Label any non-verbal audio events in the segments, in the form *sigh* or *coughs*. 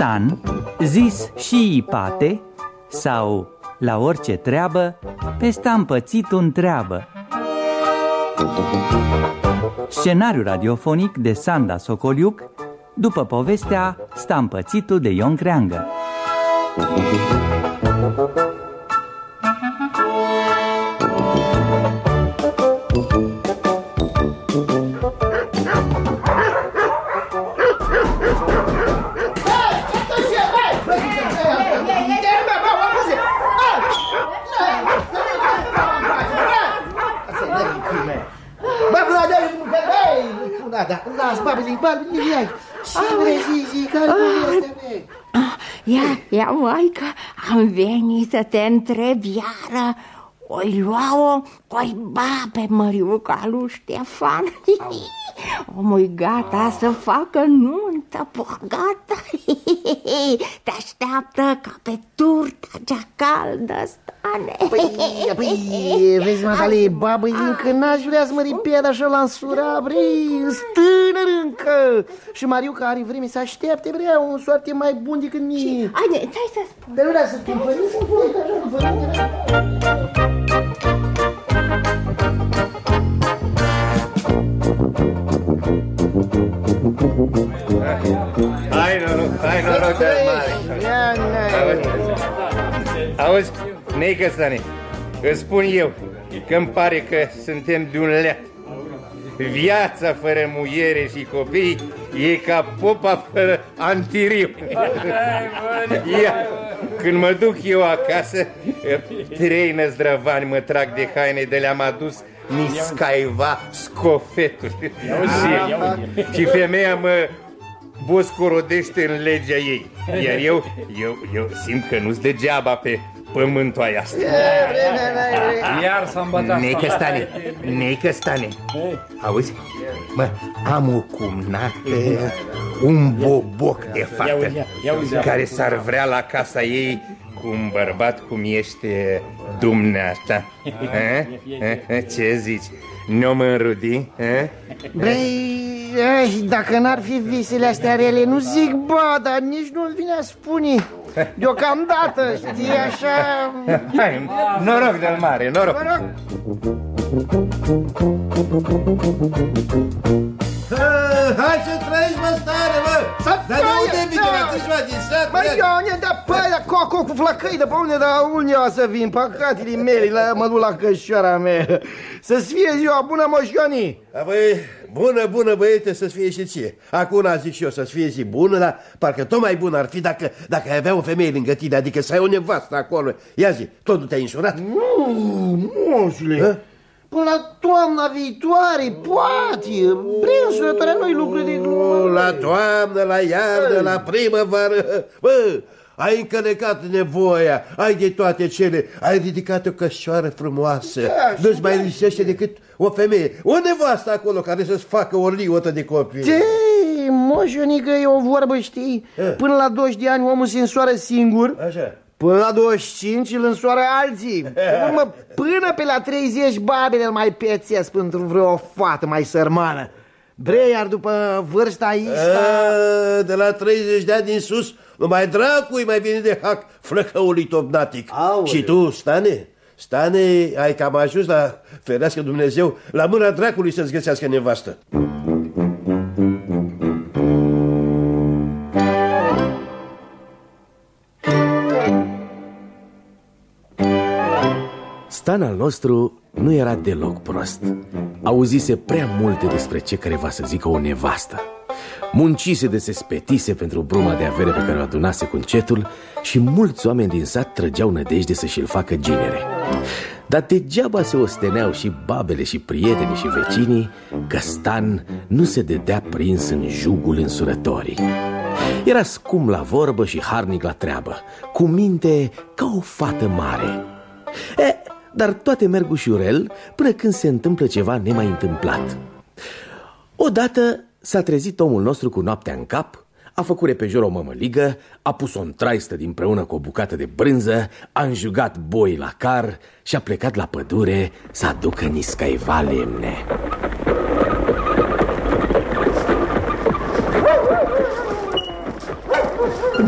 Stan, zis și Ipate, sau la orice treabă, pe Stan pățit întreabă. Scenariu radiofonic de Sanda Socoliuc, după povestea Stampățitul de Ion Creangă. Da, las, babili, babili, ia Ce vrei, zi, zi, care este, Ia, ia, maică, am venit să te întreb iară. Oi lua-o, oi ba pe măriuca lui Ștefan Omul gata să facă nuntă, gata *laughs* Te așteaptă ca pe turta cea caldă, stane. Păi, păi, vezi, matale, babă, încă n-aș vrea să mă ripied așa la însura, vrei, stânăr încă. Și Mariuca are vreme să aștepte, vrea un soarte mai bun decât mie. Haide, stai să spun. Dar nu vrea să te împăriți, să așa, nu Hai noroc, hai noroc de mare. Auzi, neică Stane, îți spun eu că îmi pare că suntem de un leat. Viața fără muiere și copii e ca popa fără antiriu. Ia, când mă duc eu acasă, trei năzdrăvani mă trag de haine de le-am adus niscaiva scofeturi. Și, și femeia mă boscorodește în legea ei. Iar eu, eu, eu simt că nu-s degeaba pe pământul aia asta. Iar s-a îmbătat. Neică stane, neică stane. Auzi? Mă, am o cumnată, un boboc de fată, care s-ar vrea la casa ei cu un bărbat cum ește dumneata. *laughs* Eh? Eh? Ce zici? Nu mă înrudi? Eh? Băi, dacă n-ar fi visele astea rele, nu zic ba, dar nici nu-mi vine a spune Deocamdată, știi, așa... Hai, noroc de mare, noroc! Noroc! Hai să trăiești, mă, stare, mă! Dar de unde vine la câțiva din sat? Mă, Ione, dar pe aia coco cu flăcăi, de pe unde, dar unde o să vin? Păcatele mele, *laughs* la, mă duc la cășoara mea Să-ți fie ziua bună, moșioni! Da, băi, bună, bună, băiete, să-ți fie și ție Acum zic și eu să-ți fie zi bună, dar parcă tot mai bună ar fi dacă, dacă ai avea o femeie lângă tine Adică să ai o nevastă acolo Ia zi, tot nu te-ai însurat? Nu, moșule Până la toamna viitoare, poate. Prinsurătoarea noi lucruri de Nu, la toamnă, la iarnă, la primăvară. Bă, ai încălecat nevoia, ai de toate cele, ai ridicat o cășoară frumoasă, nu-ți mai lipsește decât o femeie, o nevastă acolo care să-ți facă o liotă de copii. Ce, moșionică, e o vorbă, știi? Până la 20 de ani omul se însoară singur. Așa. Până la 25 îl însoară alții *laughs* Urmă, Până pe la 30 babele îl mai pețesc pentru vreo fată mai sărmană Bre, iar după vârsta asta... A, de la 30 de ani din sus, numai dracului mai vine de hac flăcăului topnatic. Aoleu. Și tu, Stane, Stane, ai cam ajuns la, ferească Dumnezeu, la mâna dracului să-ți găsească nevastă. Stan al nostru nu era deloc prost. Auzise prea multe despre ce care va să zică o nevastă. Muncise de se spetise pentru bruma de avere pe care o adunase cu încetul Și mulți oameni din sat trăgeau nădejde să și-l facă ginere. Dar degeaba se osteneau și babele și prietenii și vecinii Că Stan nu se dedea prins în jugul însurătorii. Era scum la vorbă și harnic la treabă Cu minte ca o fată mare. E, dar toate merg ușurel până când se întâmplă ceva nemai întâmplat Odată s-a trezit omul nostru cu noaptea în cap A făcut repejor o mămăligă A pus-o în traistă dinpreună cu o bucată de brânză A înjugat boi la car Și a plecat la pădure să aducă niscaiva lemne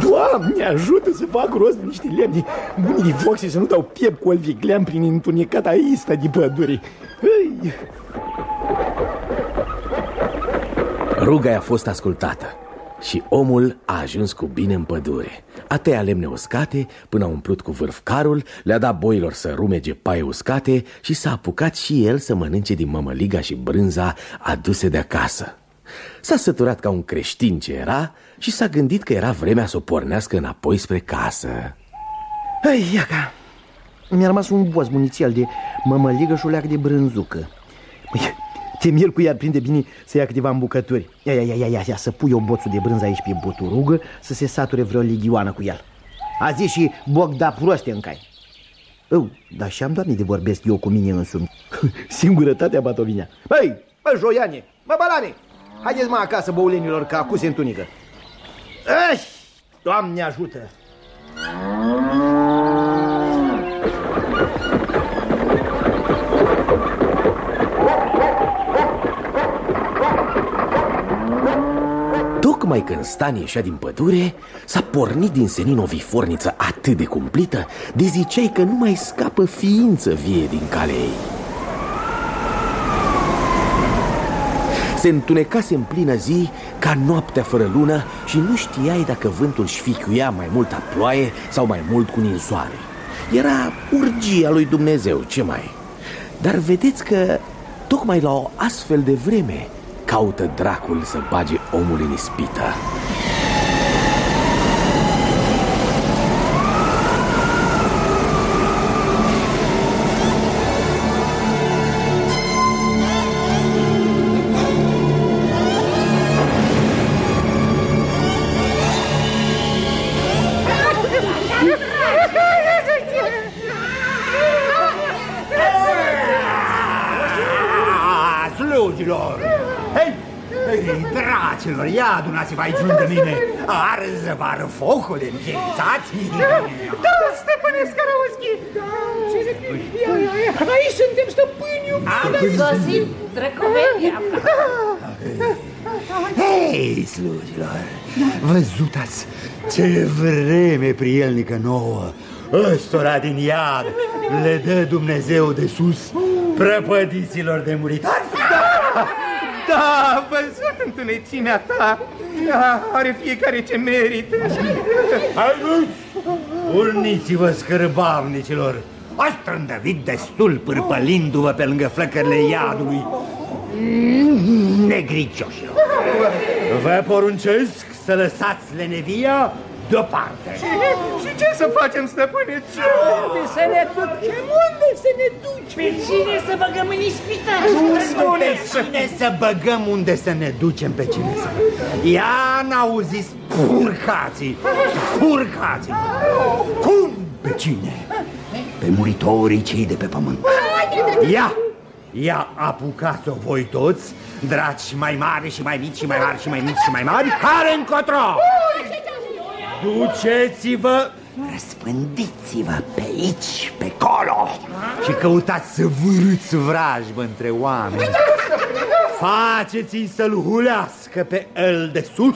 Doamne, ajută să fac rost de niște lemne buni de foc și să nu dau piept cu olvigleam prin întunecata ista de pădure. Ei. Ruga a fost ascultată și omul a ajuns cu bine în pădure. A tăiat lemne uscate până a umplut cu vârf carul, le-a dat boilor să rumege paie uscate și s-a apucat și el să mănânce din mămăliga și brânza aduse de acasă. S-a săturat ca un creștin ce era și s-a gândit că era vremea să o pornească înapoi spre casă. Hai, iaca, mi-a rămas un boz munițial de mămăligă și o leac de brânzucă. Păi, Temir cu ea prinde bine să ia câteva îmbucături. Ia, ia, ia, ia, ia, ia să pui o boțul de brânză aici pe buturugă să se sature vreo ligioană cu el. A zis și boc da proste în cai. Oh, dar și-am doamne de vorbesc eu cu mine însumi. *laughs* Singurătatea batovinea. Băi, bă, joiane, bă, balane, haideți mă acasă, băulenilor, că acum se întunică. Ai, Doamne ajută! Tocmai când Stan ieșea din pădure, s-a pornit din senin o viforniță atât de cumplită, de ziceai că nu mai scapă ființă vie din calea ei. Se întunecase în plină zi ca noaptea fără lună și nu știai dacă vântul șficuia mai mult a ploaie sau mai mult cu ninsoare. Era urgia lui Dumnezeu, ce mai? Dar vedeți că tocmai la o astfel de vreme caută dracul să bage omul în ispită. Slugilor! Hei, hei, dracilor, ia adunați-vă aici lângă mine! Arză vară focul, împiedițați! Da, stăpâne Scarauschi! Aici suntem stăpâni, Am sosit drăcoveria. Hei, slugilor, văzutați ce vreme prielnică nouă Ăstora din iad le dă Dumnezeu de sus prăpădiților de muritari Da, văzut întunecimea ta. Da, Are fiecare ce merită. Haideți, urniți-vă scârbavnicilor! Ați trândăvit destul pârpălindu-vă pe lângă flăcările iadului. Negricioșilor! Vă poruncesc să lăsați lenevia deoparte și, și ce să facem, stăpâne? Ce? Unde să ne ducem? Unde să ne ducem? Pe cine să băgăm în ispită? Spune cine să băgăm unde să ne ducem pe cine să Ia n-auzi spurcații, spurcații Cum pe cine? Pe muritorii cei de pe pământ Ia, ia apucați-o voi toți Draci mai mari și mai mici și mai mari și mai mici și mai mari Care încotro? Duceți-vă, răspândiți-vă pe aici, pe colo Și căutați să vârâți vrajbă între oameni. Faceți-i să-l hulească pe el de sus.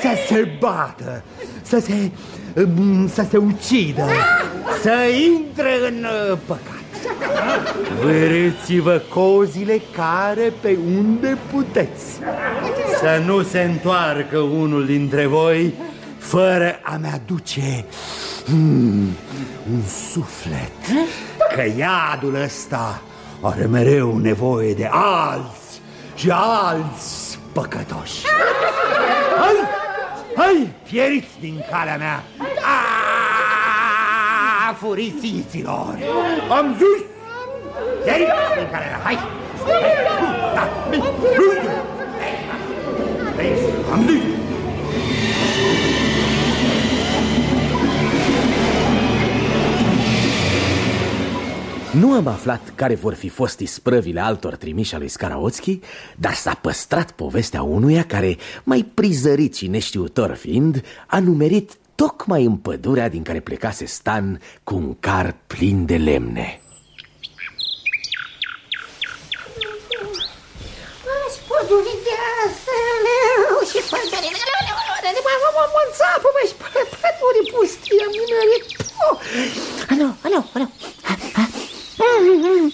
Să se bată, să se, să se ucidă Să intre în uh, păcat. Vârâți-vă cozile care pe unde puteți. Să nu se întoarcă unul dintre voi fără a-mi aduce hmm, un suflet Că iadul ăsta are mereu nevoie de alți și alți păcătoși Hai, hai, pieriți din calea mea A, furisiților Am zis, pieriți din calea mea, hai Da, am zis Nu am aflat care vor fi fost isprăvile altor trimiși lui Scaraotski, dar s-a păstrat povestea unuia care, mai prizărit și neștiutor fiind, a numerit tocmai în pădurea din care plecase Stan cu un car plin de lemne. Pădurii de asta, leu și Mă înțapă, băi, pădure pustie, minere. Alo, alo, alo.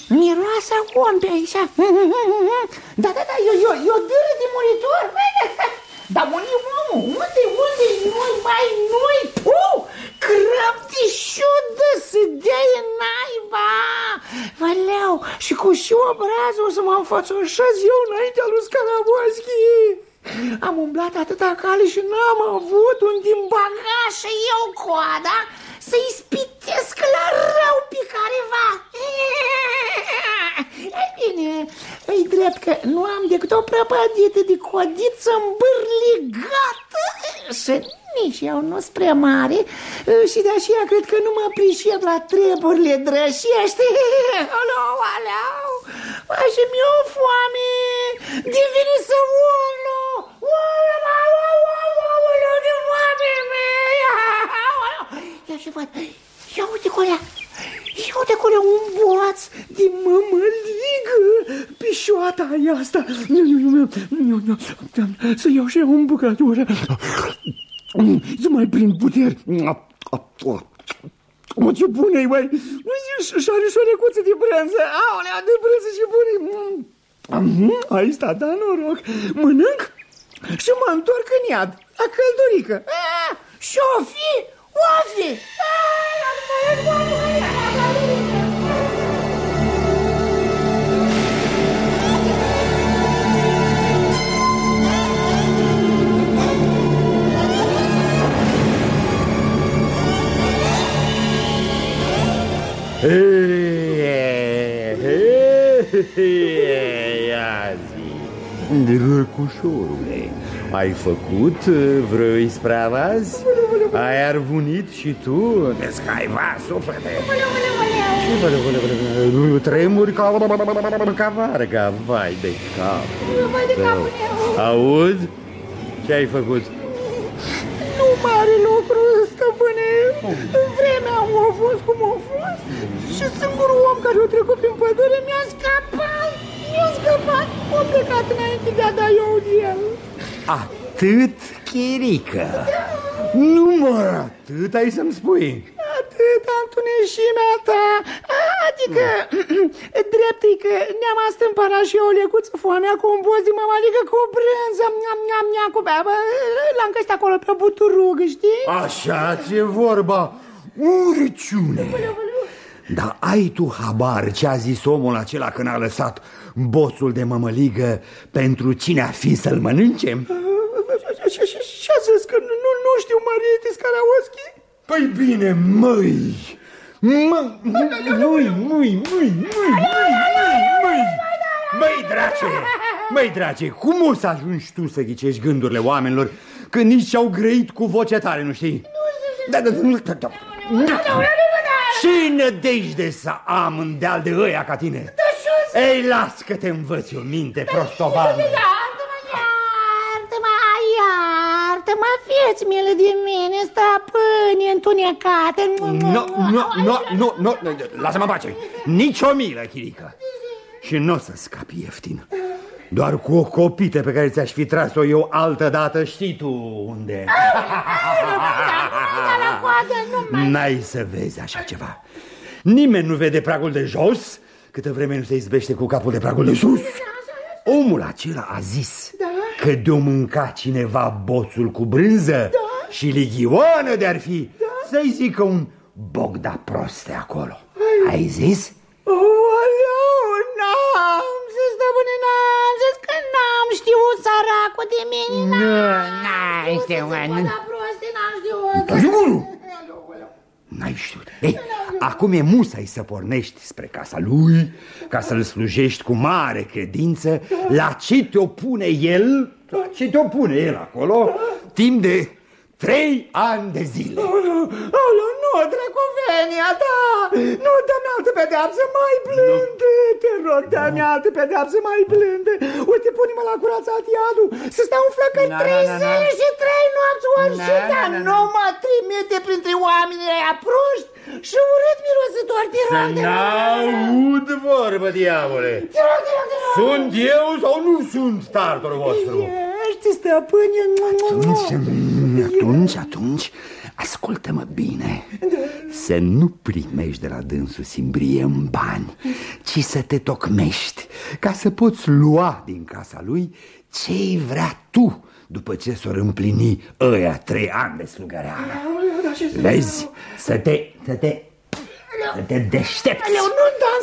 Miroase om pe aici. Da, da, da, e, e, e o dâră de muritor. Dar unde omul? Unde, unde? Noi, mai noi? Puh! Crapti șudă să dea în naiba! Valeu, și cu și obrazul o să mă înfățoșez eu înaintea lui Scaraboaschi. Am umblat atâta cale și n-am avut un din bagaj și eu coada să-i spitesc la rău e drept că nu am decât o prăpădită de codiță îmbârligată. Și nici eu nu spre mare. Și de aceea cred că nu mă pricep la treburile drășești. *laughs* Alo, aleau, mai și mi-o foame, din vine să urlu. Ia și văd, ia uite colea, ia uite colea un boaț de mămăligă, pișoata aia asta. Să iau și eu un bucătură, să mai prind puteri. O, ce bune-i, băi! Și are și o recuță de brânză. Aolea, de brânză și bune Aici sta, da noroc. Mănânc și mă întorc în iad, la căldurică. Și-o fi, o fi. Ia zi, Drăcușorule, ai făcut vreo ispravă azi? Ai arvunit și tu? Descaiva suflete! Ce tremuri ca, ca varga, vai de cap Vai de meu Aud? Ce ai făcut? Nu mare lucru, stăpâne. Vremea a fost cum a fost și singurul om care a trecut prin pădure mi-a scăpat. Mi-a scăpat. A plecat înainte de a da eu de el. Atât, chirică? Număr atât ai să-mi spui Atât, întuneșimea ta. Adică, *clears throat* drept e că ne-am astâmpărat și eu o lecuță foamea cu un boz de mămăligă cu brânză. Miam, miam, miam, cu bea, L-am găsit acolo pe buturug, știi? Așa ți-e vorba Urciune Dar ai tu habar ce a zis omul acela când a lăsat boțul de mămăligă pentru cine ar fi să-l mănânce? Și a zis că nu, nu, nu știu, Marietis Karaoschi? Păi bine, măi! Măi, măi, măi, măi, măi, măi, măi, drace! Măi, drace, cum o să ajungi tu să ghicești gândurile oamenilor când nici și-au grăit cu voce tare, nu știi? Da, da, da, da, da. Și nădejde să am în deal de ăia ca tine? Ei, las că te învăț eu minte, prostovană! Iartă-mă, iartă-mă, iartă-mă, fieți mele de mine, stăpâni întunecate Nu, nu, nu, nu, nu, lasă-mă pace Nici o milă, chirică Și nu o să scapi ieftin Doar cu o copită pe care ți-aș fi tras-o eu altă dată Știi tu unde N-ai să vezi așa ceva Nimeni nu vede pragul de jos Câtă vreme nu se izbește cu capul de pragul de sus Omul acela a zis da? Că de-o mânca cineva boțul cu brânză da? și ligioană de-ar fi da? Să-i zică un bogda proste acolo Ai, Ai zis? Oh, n-am zis, stăpâne, n-am zis că n-am știut săracul de mine Nu, n-ai știut, nu proste, n-am știut N-ai știut. Ei, acum e musai să pornești spre casa lui, ca să-l slujești cu mare credință, la ce te opune el, la ce te opune el acolo, timp de trei ani de zile. Alo, nu, dracovenia ta! Nu, dă-mi altă pedeapsă mai blânde! Te rog, dă-mi altă pedeapsă mai blânde! Uite, pune-mă la curățat iadul, să stau în flăcă trei zile și trei nopți ori și dar nu mă trimite printre oamenii aia proști și urât mirositor, te rog, te rog! N-aud vorbă, diavole! Te rog, te rog, te rog! Sunt eu sau nu sunt tartorul vostru? Ești, stăpâne. Atunci, atunci, atunci, ascultă-mă bine. Să nu primești de la dânsul simbrie în bani Ci să te tocmești Ca să poți lua din casa lui ce vrea tu După ce s-or împlini ăia trei ani de slugăreală. Vezi, să te, să te să te deștepți,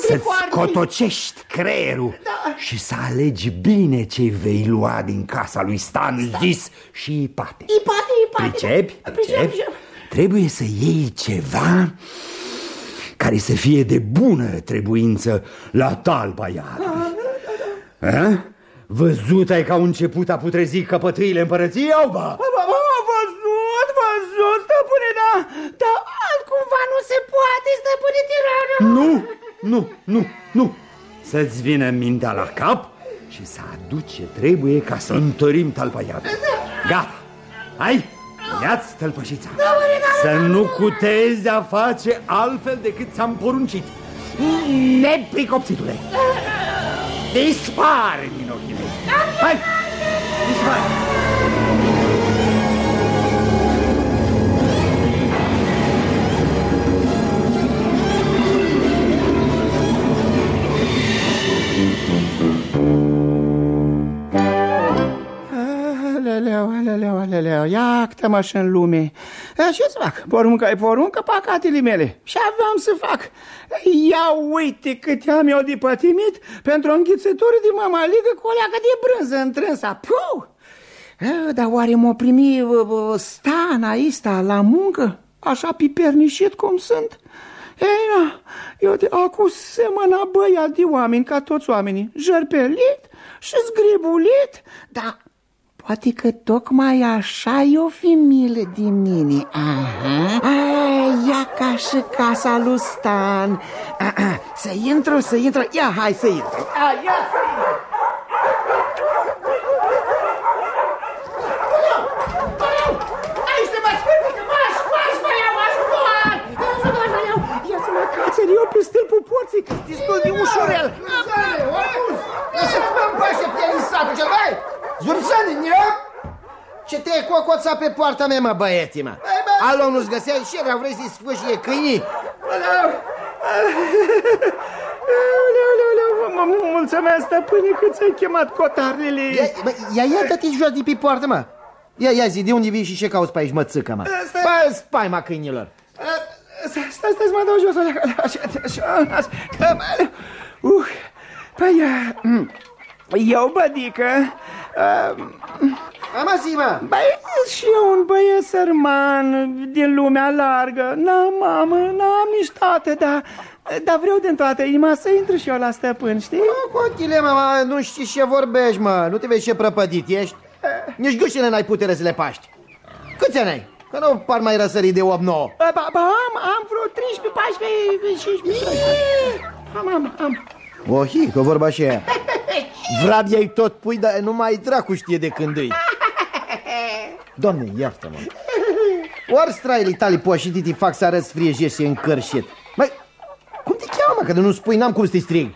să-ți cotocești creierul da. și să alegi bine ce vei lua din casa lui Stan, Stan. zis și Ipate. Ipate, Ipate. Pricepi? Pricepi? Trebuie să iei ceva care să fie de bună trebuință la talpa iară. Da, da, da. Văzut ai că au început a putrezi căpătâile împărăției, au ba? Văzut, văzut, stăpâne, da, dar altcumva nu se poate, stăpâne tirană. Nu, nu, nu, nu. Să-ți vină mintea la cap și să aduci ce trebuie ca să întărim talpa iară. Gata, hai, ia-ți tălpășița. Să nu cutezi a face altfel decât ți-am poruncit. Nepricopsitule, dispare din ochii mei. Hai, dispare. Aleleu, aleleu, aleleu, iactă-mă și în lume. Ce să fac? Porunca e poruncă, pacatele mele. Și aveam să fac. Ia uite cât am eu de pătimit pentru o înghițătură de mămăligă cu o leacă de brânză întrânsa. Puh! Dar oare m-o primi stan aici la muncă? Așa pipernișit cum sunt? Ei, na, eu de acum semăna băia de oameni ca toți oamenii, jărpelit și zgribulit, dar Poate că tocmai așa e o femilă din mine Aha. A, ia ca și casa lui Stan Aha. Să intru, să intru Ia, hai să intru A, ia să intru eu pe stâlpul porții, că destul de ușurel. Lăsați-mă în pașă, pielisatul cel, băi! Zursani, nea? Ce te-ai cocoța pe poarta mea, mă, băieții, mă? Alo, nu-ți găseai și era, vrei să-i sfâșie câinii? Mulțumesc, stăpâne, că ți-ai chemat cotarele. Ia, ia, dă-te jos de pe poartă, mă. Ia, ia zi, de unde vii și ce cauți pe aici, mă, țâcă, mă? Bă, spaima câinilor. Stai, stai, stai, mă dau jos, așa, așa, așa. Uh, păi, eu, bădică, Ama zi, mă! Băi, și eu un băiet sărman din lumea largă. N-am mamă, n-am nici tată, dar... Dar vreau din toată inima să intru și eu la stăpân, știi? Mă, cu ochile, mă, nu știi ce vorbești, mă. Nu te vezi ce prăpădit ești. Nici gușile n-ai putere să le paști. Câți ani ai? Că nu par mai răsări de 8-9 Ba, ba am, am vreo 13, 14, 15 Am, am, am Ohi, că vorba și aia. *laughs* Vrabia-i tot pui, dar numai dracu știe de când îi. *laughs* Doamne, iartă-mă. Ori straile tale poșititi fac să arăți friejești și încărșit? Mai, cum te cheamă, că nu spui, n-am cum să te strig?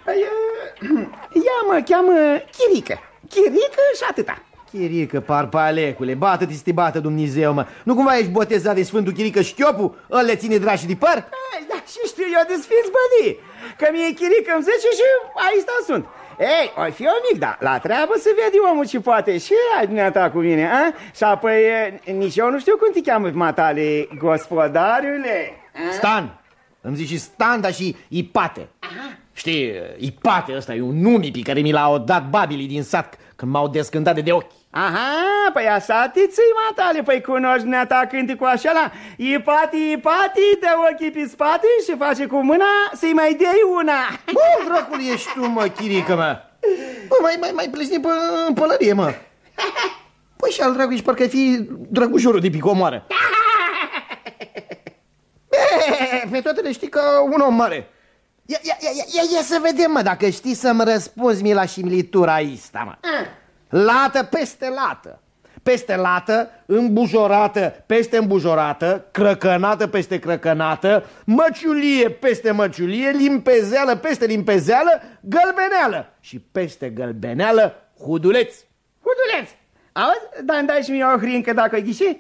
Ia mă, cheamă Chirică. Chirică și atâta. Chirică, parpalecule, bată-te să te bată Dumnezeu, mă. Nu cumva ești botezat de Sfântul Chirică Șchiopu? Îl le ține drași de păr? Ai, da, și știu eu de Sfinți Bădii Că mie Chirică îmi zice și aici sunt ei, o fi o mic, da, la treabă să vede omul ce poate și ai dumneata cu mine, a? Și apoi nici eu nu știu cum te cheamă matale, gospodariule. A? Stan, îmi zici și Stan, dar și Ipate. Aha. Știi, Ipate ăsta e un nume pe care mi l-au dat babilii din sat când m-au descântat de ochi. Aha, păi așa te ții, matale, păi cunoști neata cu așa Ipati, ipati, dă ochii pe spate și face cu mâna să-i mai dei una. *laughs* Bă, dracul ești tu, mă, chirică, mă Bă, mai, mai, mai plesni pe, în pălărie, mă. Păi și al dragului și parcă fi drăgușorul de picomoară *laughs* Pe toate le știi ca un om mare. Ia, ia, ia, ia, ia să vedem, mă, dacă știi să-mi răspunzi mie la similitura asta, mă Lată peste lată peste lată, îmbujorată peste îmbujorată, crăcănată peste crăcănată, măciulie peste măciulie, limpezeală peste limpezeală, gălbeneală și peste gălbeneală, huduleț. Huduleț! Auzi, dar îmi dai și mie o hrincă dacă ai ghișit?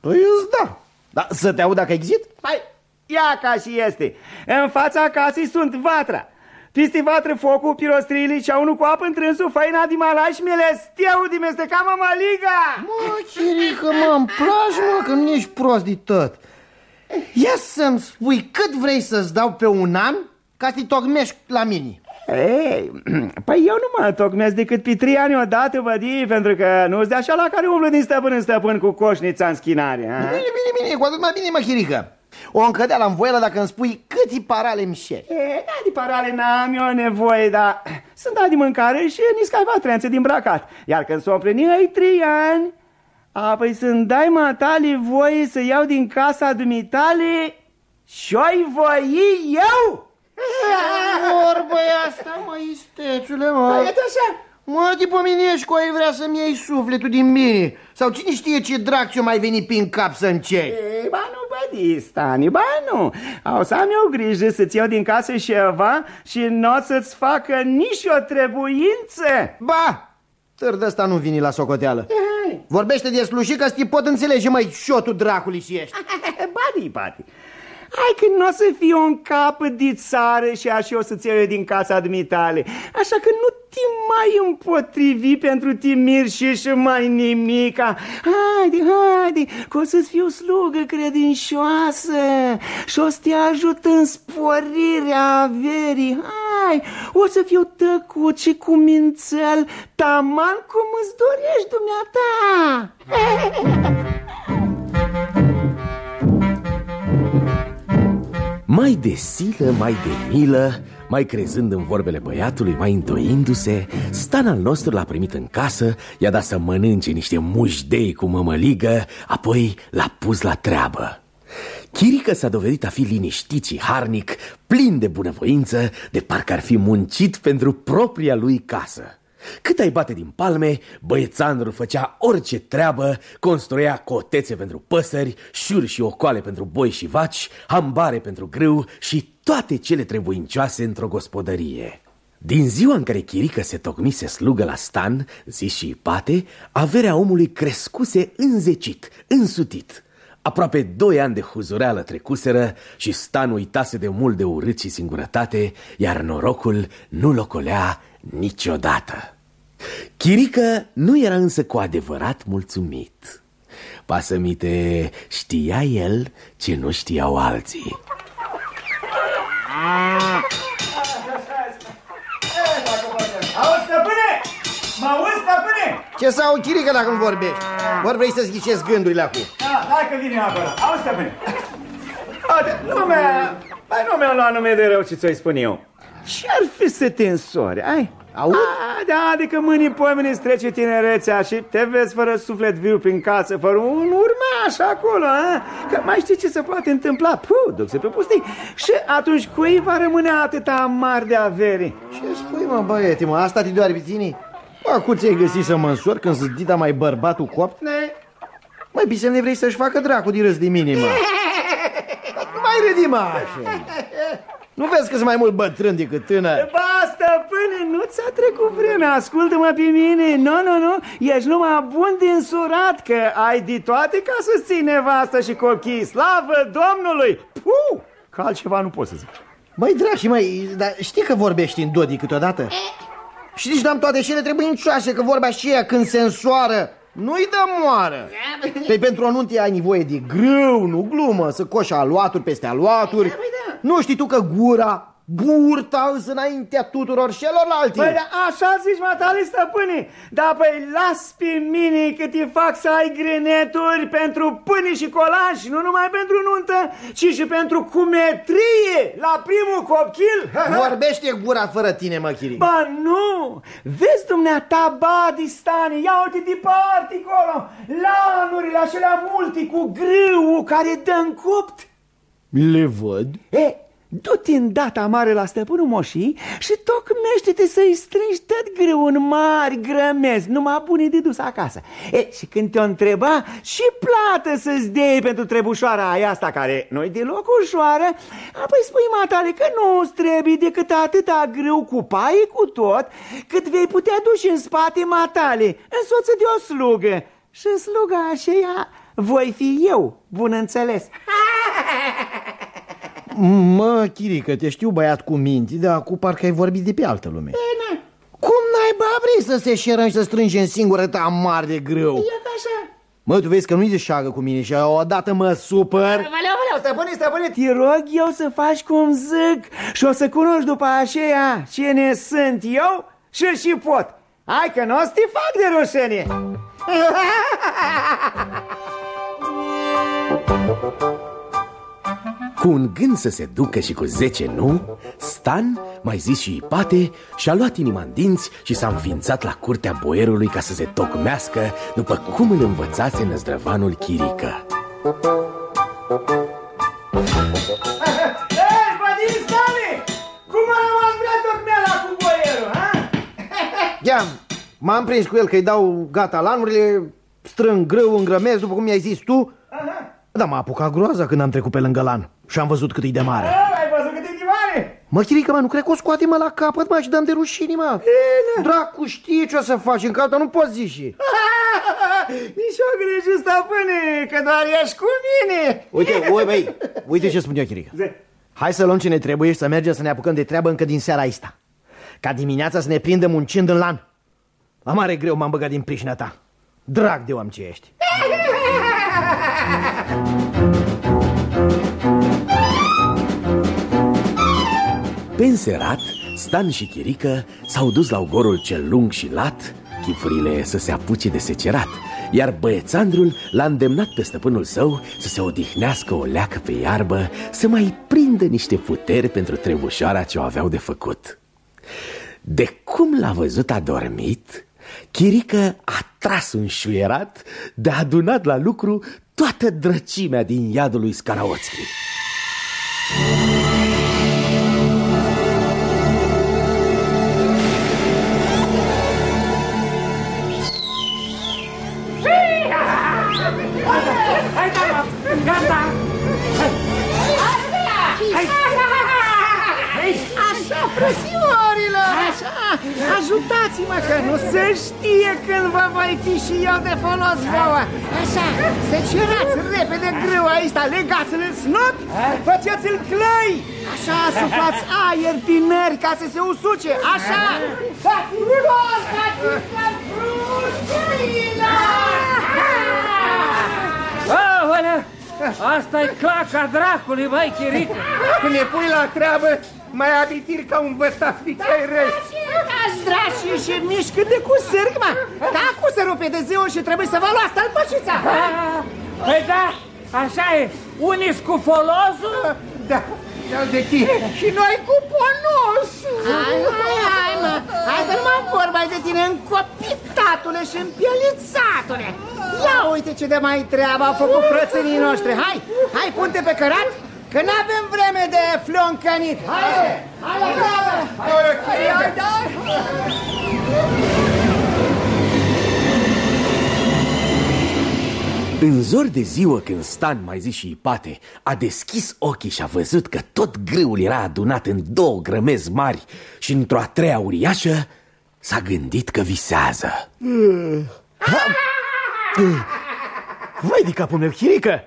Păi îți da. Dar să te aud dacă ai ghizit? Hai, ia ca și este. În fața casei sunt vatra. Pisti vatră focul, pirostrilii și unul cu apă întrânsul, faina din malaș, miele steau din mesteca mămăliga. Mă, Chirică, mă, îmi place, mă, că nu ești prost de tot. Ia să-mi spui cât vrei să-ți dau pe un an ca să-i tocmești la mine. Ei, *clears throat* păi eu nu mă tocmesc decât pe trei ani odată, vădi, pentru că nu-ți de așa la care umblă din stăpân în stăpân cu coșnița în schinare. A? Bine, bine, bine, cu atât mai bine, mă, Chirică. O încădeală în voială dacă îmi spui cât parale îmi șeri. E, da, de parale n-am eu nevoie, dar sunt dat de mâncare și nici caiva treanțe din bracat. Iar când s-o împlini ai trei ani, apoi să-mi dai matale voie să iau din casa dumitale și-o-i voi eu? Vorba e asta, mă, istețule, mă. Păi, e așa. Mă, de pomenești cu ai vrea să-mi iei sufletul din mine Sau cine știe ce drac ți-o mai venit prin cap să încei E, ba nu, bădi, Stani, ba nu. O să am eu grijă să-ți iau din casă ceva Și nu o să-ți facă nici o trebuință. Ba, tăr de asta nu vine la socoteală. Vorbește de slușit că ți pot înțelege, măi, șotul dracului și ești. *laughs* Badi, badi Hai că nu o să fie un cap de țară și așa o să-ți iau eu din casa dumitale. Așa că nu te mai împotrivi pentru timir și și mai nimica. Haide, haide, că o să-ți fiu slugă credincioasă Și o să te ajut în sporirea averii. Hai, o să fiu tăcut și cu mințel. Taman cum îți dorești dumneata. Mai de silă, mai de milă, mai crezând în vorbele băiatului, mai întoindu-se, Stan al nostru l-a primit în casă, i-a dat să mănânce niște mușdei cu mămăligă, apoi l-a pus la treabă. Chirică s-a dovedit a fi liniștit și harnic, plin de bunăvoință, de parcă ar fi muncit pentru propria lui casă. Cât ai bate din palme, băiețanul făcea orice treabă, construia cotețe pentru păsări, șuri și ocoale pentru boi și vaci, hambare pentru grâu și toate cele trebuincioase într-o gospodărie. Din ziua în care Chirică se tocmise slugă la stan, zi și pate, averea omului crescuse înzecit, însutit. Aproape doi ani de huzureală trecuseră și Stan uitase de mult de urât și singurătate, iar norocul nu locolea niciodată. Chirică nu era însă cu adevărat mulțumit. Pasămite știa el ce nu știau alții. Auzi, stăpâne! Mă auzi, stăpâne? Ce să au Chirică dacă nu vorbești? Ori vrei să-ți ghicezi gândurile acum? Da, hai că vine acolo. Auzi, stăpâne. Uite, nu mi-a... Păi nu mi-a luat nume de rău ce ți-o spun eu. Ce-ar fi să te însori, ai? Au? A, da, adică mâinii poimeni îți trece tinerețea și te vezi fără suflet viu prin casă, fără un urmaș acolo, a? Că mai știi ce se poate întâmpla? Puh, duc se pe pustii. Și atunci cui va rămâne atâta mari de avere? Ce spui, mă, băiete, mă, asta te doare pe tine? Bă, cu ți-ai găsit să mă însori când să dita mai bărbatul copt? Ne? Mai bisemne vrei să-și facă dracu de râs de mine, mă. Nu *laughs* mai râdi, mă, așa. Nu vezi că sunt mai mult bătrân decât tânăr? Ba, stăpâne, nu ți-a trecut vremea, ascultă-mă pe mine. Nu, nu, nu, ești numai bun din surat Că ai de toate ca să ții nevastă și cochii. Slavă Domnului! Puh, că altceva nu pot să zic. Băi, dragi, măi, dar știi că vorbești în dodi câteodată? Și nici n-am toate cele trebuincioase Că vorba și ea când se însoară nu-i dă moară. Păi pentru o nuntă ai nevoie de grâu, nu glumă Să coși aluaturi peste aluaturi. Nu știi tu că gura, burta îți înaintea tuturor celorlalți. Păi, da, așa zici, matale, stăpâne. Dar păi las pe mine că te fac să ai greneturi pentru pâine și colași Nu numai pentru nuntă, ci și pentru cumetrie. La primul copil. Vorbește gura fără tine, mă, Chiri. Ba nu! Vezi dumneata Badistani, ia uite departe acolo. Lanurile acelea multe cu grâu care dă în copt. Le văd? E, Du-te în data mare la stăpânul moșii și tocmește-te să-i strângi tot greu în mari grămezi, numai bune de dus acasă. E, și când te-o întreba, și plată să-ți dei pentru trebușoara aia asta, care nu-i deloc ușoară, apoi spui matale că nu-ți trebuie decât atâta greu cu paie cu tot, cât vei putea duce în spate matale, însoță de o slugă. Și sluga aceea voi fi eu, bun înțeles. *laughs* Mă, Chirică, te știu băiat cu minti, dar cu parcă ai vorbit de pe altă lume. Bine. Cum n-ai babri să se șerăm și să strânge în singură ta mare de greu? E așa. Mă, tu vezi că nu-i de șagă cu mine și odată mă supăr. Valeu, valeu, stăpâne, stăpâne, te rog eu să faci cum zic și o să cunoști după aceea cine sunt eu și și pot. Hai că nu o să te fac de rușenie. *laughs* Cu un gând să se ducă și cu zece nu, Stan, mai zis și Ipate, și-a luat inima în dinți și s-a înființat la curtea boierului ca să se tocmească după cum îl învățase năzdrăvanul Chirică. *laughs* Hei, Vadim Stane! Cum a rămas vrea tocmeala cu boierul, ha? *laughs* Ia, m-am prins cu el că-i dau gata lanurile, strâng grâu, îngrămez, după cum mi-ai zis tu. Da, m-a apucat groaza când am trecut pe lângă lan și am văzut cât e de mare. Ai văzut cât e de mare? Mă, Chirică, mă, nu cred că o scoatem mă la capăt, mă, și dăm de rușini, mă. Bine. Dracu, știi ce o să faci, în altă nu poți zici și. *laughs* Nici o grijă, stăpâne, că doar ești cu mine. Uite, ui, băi, uite ce spun eu, Chirică. Hai să luăm ce ne trebuie și să mergem să ne apucăm de treabă încă din seara asta. Ca dimineața să ne prindem muncind în lan. La mare greu m-am băgat din prișina ta. Drag de om ce ești. *laughs* Pe înserat, Stan și Chirică s-au dus la ogorul cel lung și lat, chifurile să se apuce de secerat, iar băiețandrul l-a îndemnat pe stăpânul său să se odihnească o leacă pe iarbă, să mai prindă niște puteri pentru trebușoara ce o aveau de făcut. De cum l-a văzut adormit, Chirică a tras un șuierat de adunat la lucru toată drăcimea din iadul lui Scaraoțchi. Când vă voi fi și eu de folos vouă. Așa, se cerați repede greu aici, legați-l în snopi, faceți-l clăi. Așa, suflați aer tineri ca să se usuce, așa. Dați frumos, dați-l Aolea! Asta e claca dracului, mai chirică! Când ne pui la treabă, mai abitiri ca un văstav ficai răi. Dați drași și mișcă de cu sârg, mă! Că acum se rupe de ziua și trebuie să vă luați tălpășița! Păi da, așa e, unii cu folosul, Da, iau de tine. Și noi cu ponosul! Hai, hai, hai, mă! Hai că nu mă vorba de tine încopitatule și împielițatule! Ia uite ce de mai treabă au făcut frățenii noștri! Hai, hai, punte pe cărat, că n-avem vreme de floncănit! Hai, hai la treabă! În zor de ziua când Stan, mai zis și Ipate, a deschis ochii și a văzut că tot grâul era adunat în două grămezi mari și într-o a treia uriașă, s-a gândit că visează. Vai de capul meu, Chirică!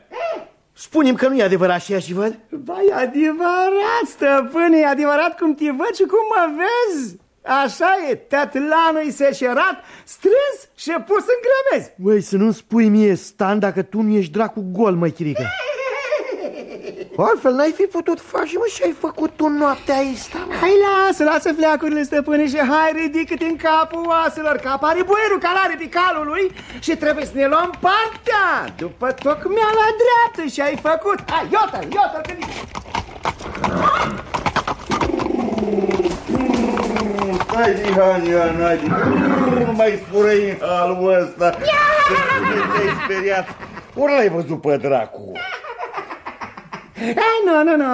Spune-mi că nu e adevărat și ea și văd? Ba, e adevărat, stăpâne, e adevărat cum te văd și cum mă vezi. Așa e, tătlanul-i seșerat, strâns și pus în grămezi. Măi, să nu-mi spui mie, Stan, dacă tu nu ești dracu gol, măi, Chirică. Altfel n-ai fi putut face, mă, și ai făcut tu noaptea asta, mă. Hai, lasă, lasă fleacurile, stăpâne, și hai, ridică-te în capul oaselor, că apare boierul care are pe calul lui și trebuie să ne luăm partea după tocmea la dreaptă și ai făcut. Hai, iota-l, iota-l, că Hai, Dihania, n-ai Nu mai spurăi în halul ăsta. *laughs* Te-ai speriat. Ori l-ai văzut pe dracu? Ei, nu, nu, nu,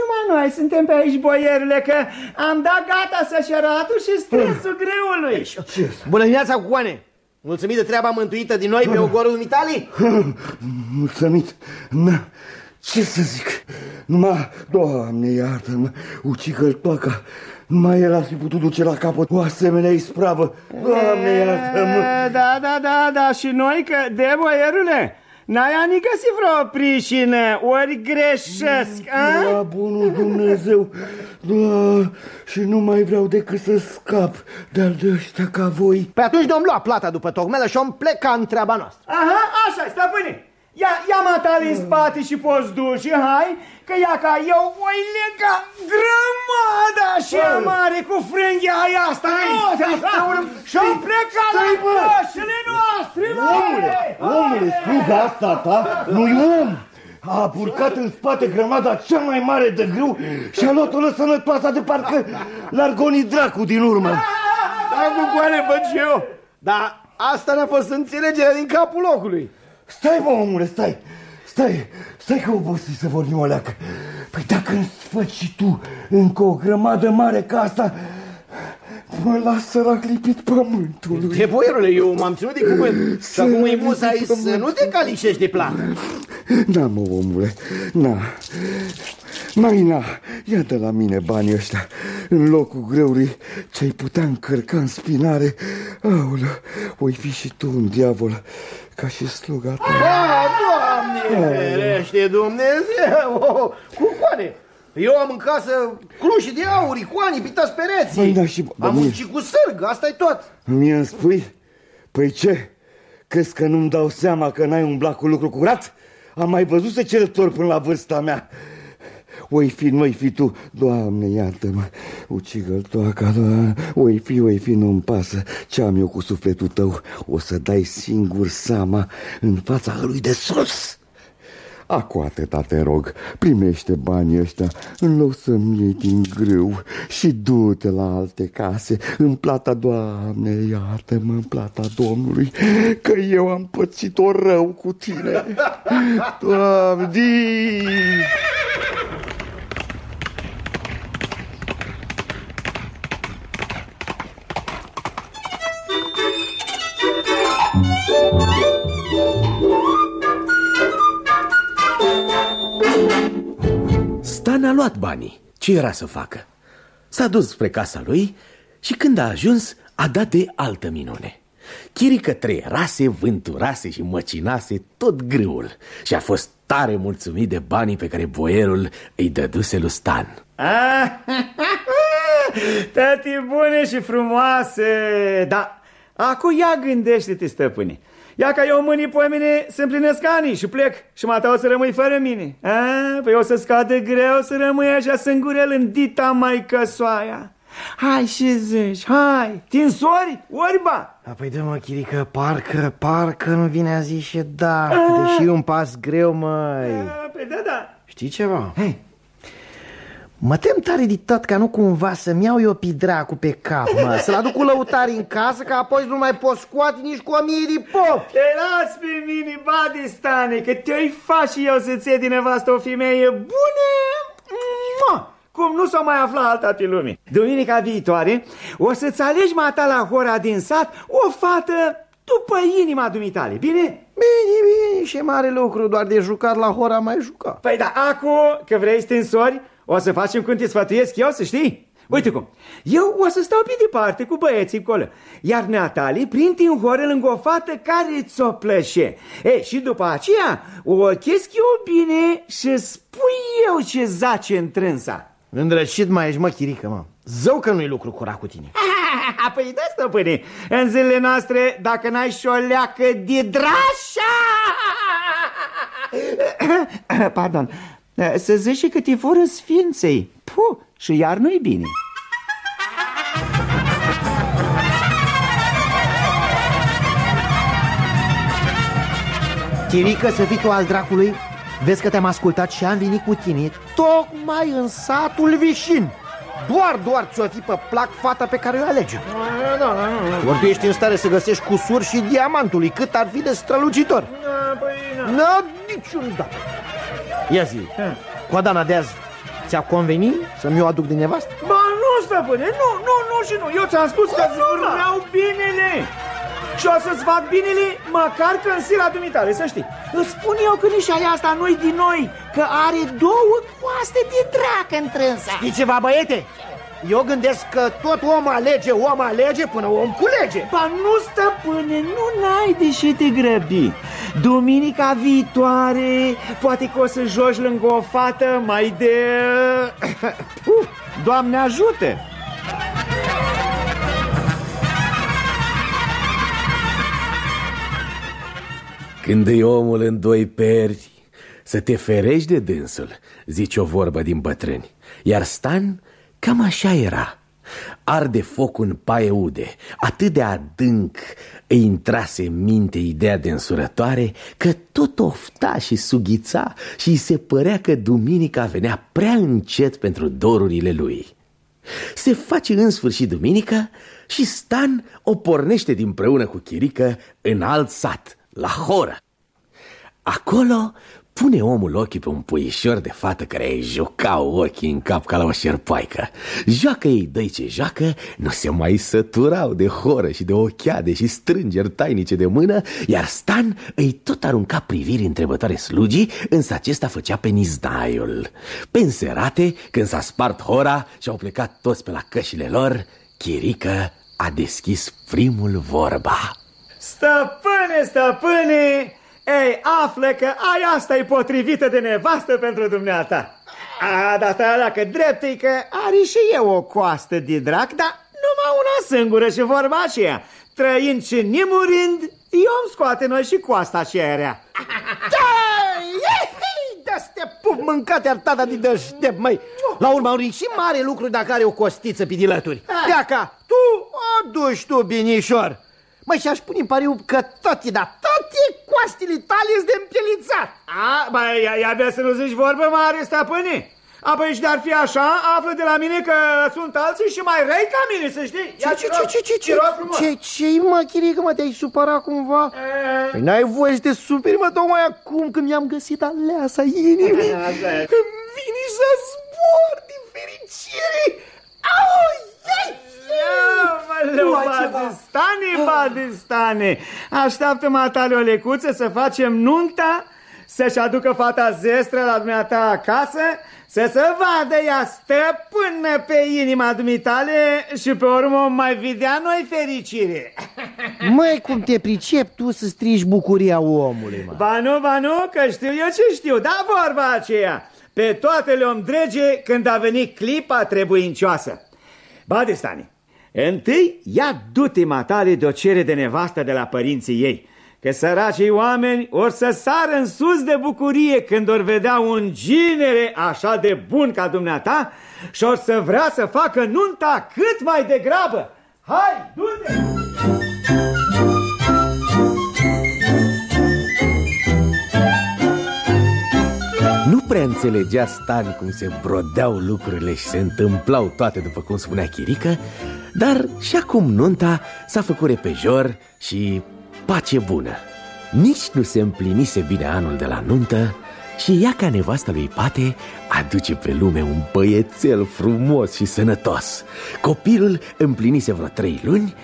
numai noi suntem pe aici, boierule, că am dat gata sășăratul și stresul greului. Bună dimineața, Cucoane! Mulțumit de treaba mântuită din noi pe ogorul Mitali? *laughs* Mulțumit. Na, ce să zic? Numai, Doamne, iartă-mă, ucigă toaca. Numai el ar fi putut duce la capăt o asemenea ispravă. Doamne, iartă-mă. E, Da, da, da, da, și noi că, de boierule, n-ai ani găsit vreo prișină, ori greșesc, a? La bunul Dumnezeu, da, și nu mai vreau decât să scap de-al de ăștia ca voi. Păi atunci ne-om lua plata după tocmelă și om pleca în treaba noastră. Aha, așa stăpâne. Ia, ia matale în spate și poți duce, hai, că ia ca eu voi lega grămada așa mare cu frânghia aia asta, *laughs* și-o pleca la coșele noastre, Omule, omule, sluga asta ta nu-i om. A purcat în spate grămada cea mai mare de grâu și a luat-o la sănătoasa de parcă l-ar goni dracu din urmă. Da, Cucoane, văd și eu. Dar asta n-a fost înțelegerea din capul locului. Stai, mă, omule, stai! Stai, stai că obosi să vorbim o leacă. Păi dacă îmi faci și tu încă o grămadă mare ca asta, mă las sărac lipit pământului. De boierule, eu m-am ținut de cuvânt. Și acum îi musa ai să nu te calișești de plată. Na, mă, omule, na. Marina, ia de la mine banii ăștia În locul greului ce-ai putea încărca în spinare Aoleu, oi fi și tu un diavol Ca și sluga ta Da, doamne, ferește Dumnezeu! Cucoane, eu am în casă cluși de aur, icoane, pitați pereții. Băi, da, și- am bă, muncit cu sârg, asta e tot. Mie îmi spui? Păi ce? Crezi că nu-mi dau seama că n-ai umblat cu lucru curat? Am mai văzut secerător până la vârsta mea Oi fi, nu fi tu, Doamne, iartă-mă, ucigă-l toaca, Doamne. Oi fi, oi fi, nu-mi pasă ce am eu cu sufletul tău. O să dai singur seama în fața lui de sus. Acu atâta te rog, primește banii ăștia în loc să-mi iei din grâu și du-te la alte case în plata, Doamne, iartă-mă, în plata Domnului, că eu am pățit-o rău cu tine. *laughs* Doamne, luat banii. Ce era să facă? S-a dus spre casa lui și când a ajuns, a dat de altă minune. Chirică trăierase, vânturase și măcinase tot grâul și a fost tare mulțumit de banii pe care boierul îi dăduse lui Stan. *laughs* Ah, Tati bune și frumoase, da, acum ia gândește-te, stăpâne. Ia ca eu mâinii pe mine să împlinesc anii și plec și mă o să rămâi fără mine. A, păi o să scadă greu să rămâi așa sângurel în dita mai căsoaia. Hai și zici, hai, tinsori, orba. Apoi dă-mă, Chirică, parcă, parcă nu vine a zi și da, deși e un pas greu, măi. Păi da, da. Știi ceva? Hei. Mă tem tare de tot ca nu cumva să-mi iau eu pidracu pe cap, mă Să-l aduc cu lăutari în casă, că apoi nu mai pot scoate nici cu o mie de pop Te las pe mine, Badistane, că te-oi faci și eu să-ți iei din nevastă o femeie bună, Mua! cum nu s-o mai afla alta pe lume. Duminica viitoare o să-ți alegi mata la hora din sat o fată după inima dumitale, bine? Bine, bine, și mare lucru, doar de jucat la hora mai juca Păi da, acum că vrei stânsori, o să facem cum te sfătuiesc eu, să știi? Uite cum, eu o să stau pe departe cu băieții acolo, iar Natalie prin în horă lângă o fată care ți-o plășe. E, și după aceea o chesc eu bine și spui eu ce zace întrânsa. Îndrășit mai ești, mă, Chirică, mă. Zău că nu-i lucru curat cu tine. *laughs* Păi da, stăpâne, în zilele noastre, dacă n-ai și o leacă de drașa... *coughs* Pardon, să zici și că te fură sfinței. Puh, și iar nu-i bine. Chirică, să fii tu al dracului Vezi că te-am ascultat și am venit cu tine Tocmai în satul Vișin doar, doar ți-o fi pe plac fata pe care o alege Da, da, da. Ori tu ești în stare să găsești cusuri și diamantului Cât ar fi de strălucitor Da, păi, Nu, niciun dat Ia zi, Coadana de azi ți-a convenit să-mi o aduc de nevastă? Ba nu, stăpâne, nu, nu, nu și nu. Eu ți-am spus că vreau binele. Și o să-ți fac binele măcar că în sila dumitale, să știi. Îți spun eu că nici aia asta nu din noi Că are două coaste de drac întrânsa Știi ceva, băiete? Eu gândesc că tot om alege, om alege până om culege Ba nu, stăpâne, nu n-ai de ce te grăbi Duminica viitoare Poate că o să joci lângă o fată mai de... *coughs* Doamne ajută! Când e omul în doi peri, să te ferești de dânsul, zice o vorbă din bătrâni. Iar Stan cam așa era. Arde foc în paie ude, atât de adânc îi intrase în minte ideea de însurătoare că tot ofta și sughița și îi se părea că duminica venea prea încet pentru dorurile lui. Se face în sfârșit duminica și Stan o pornește dinpreună cu Chirică în alt sat, la horă. Acolo pune omul ochii pe un puișor de fată care îi juca ochii în cap ca la o șerpaică. Joacă ei dăi ce joacă, nu se mai săturau de horă și de ochiade și strângeri tainice de mână, iar Stan îi tot arunca priviri întrebătoare slugii, însă acesta făcea pe nizdaiul. Pe înserate, când s-a spart hora și au plecat toți pe la cășile lor, Chirică a deschis primul vorba. Stăpâne, stăpâne, ei, află că aia asta e potrivită de nevastă pentru dumneata. A, dar dacă drept e că are și eu o coastă de drac, dar numai una singură și vorba aceea. Trăind și nimurind, eu îmi scoate noi și coasta aceea. Da, pup mâncate ar tata de deștept, măi. La urmă au și mare lucru dacă are o costiță pe dilături. Iaca, tu o duci tu, binișor. Măi, și-aș pune în pariu că toate, dar toate coastele tale sunt de împielițat. A, bă, ia, ia bea să nu zici vorbă mare, stăpâne. Apoi și de-ar fi așa, află de la mine că sunt alții și mai răi ca mine, să știi. Ia ce, ce, ce, ce, ce, ce, ce, mă, chirică, mă, te-ai supărat cumva? Păi n-ai voie să te superi, mă, tocmai acum când mi-am găsit aleasa inimii. *laughs* Îmi vine să zbor din fericire. Au, Aoleu, Badistane, Badistane Așteaptă matale o lecuță să facem nunta Să-și aducă fata zestră la dumneata acasă Să se vadă ea stăpână pe inima dumitale Și pe urmă mai vedea noi fericire. *laughs* Măi, cum te pricep tu să strigi bucuria omului, mă? Ba nu, ba nu, că știu eu ce știu. Da vorba aceea. Pe toate le-om drege când a venit clipa trebuincioasă. Badistani, întâi ia du-te matale de o cere de nevastă de la părinții ei, că săracii oameni or să sară în sus de bucurie când or vedea un ginere așa de bun ca dumneata și or să vrea să facă nunta cât mai degrabă. Hai, du-te! Înțelegea Stan cum se brodeau lucrurile și se întâmplau toate după cum spunea Chirică, dar și acum nunta s-a făcut repejor și pace bună. Nici nu se împlinise bine anul de la nuntă și ea ca nevasta lui Pate aduce pe lume un băiețel frumos și sănătos. Copilul împlinise vreo trei luni